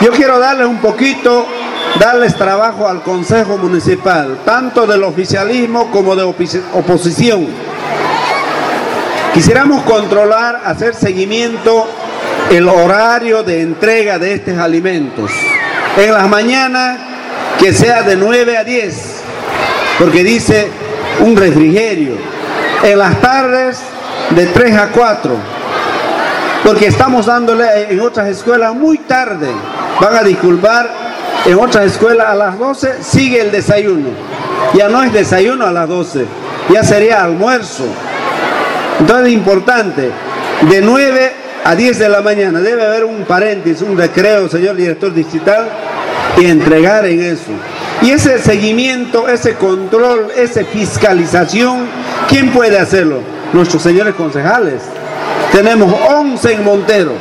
Yo quiero darles un poquito, darles trabajo al Consejo Municipal, tanto del oficialismo como de oposición. Quisiéramos controlar, hacer seguimiento el horario de entrega de estos alimentos. En las mañanas que sea de 9 a 10, porque dice un refrigerio. En las tardes de 3 a 4, porque estamos dándole en otras escuelas muy tarde. Van a disculpar, en otras escuelas a las 12 sigue el desayuno. Ya no es desayuno a las 12, ya sería almuerzo. Entonces es importante, de 9 a 10 de la mañana debe haber un paréntesis, un recreo, señor director digital, y entregar en eso. Y ese seguimiento, ese control, esa fiscalización, ¿quién puede hacerlo? Nuestros señores concejales. Tenemos 11 en Montero.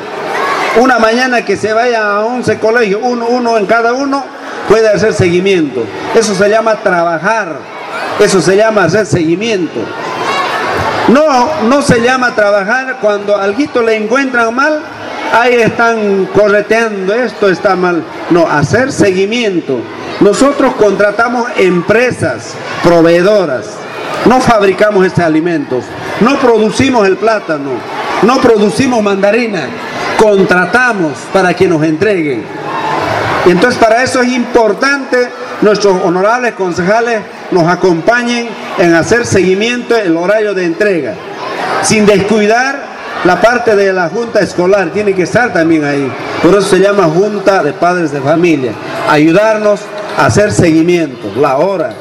Una mañana que se vaya a 11 colegios, uno, en cada uno, puede hacer seguimiento. Eso se llama trabajar. Eso se llama hacer seguimiento. No, no se llama trabajar cuando alguito le encuentran mal, ahí están correteando, esto está mal. No, hacer seguimiento. Nosotros contratamos empresas proveedoras, no fabricamos estos alimentos, no producimos el plátano, no producimos mandarina, contratamos para que nos entreguen. Y entonces para eso es importante nuestros honorables concejales nos acompañen en hacer seguimiento el horario de entrega, sin descuidar la parte de la junta escolar, tiene que estar también ahí. Por eso se llama Junta de Padres de Familia. Ayudarnos a hacer seguimiento, la hora,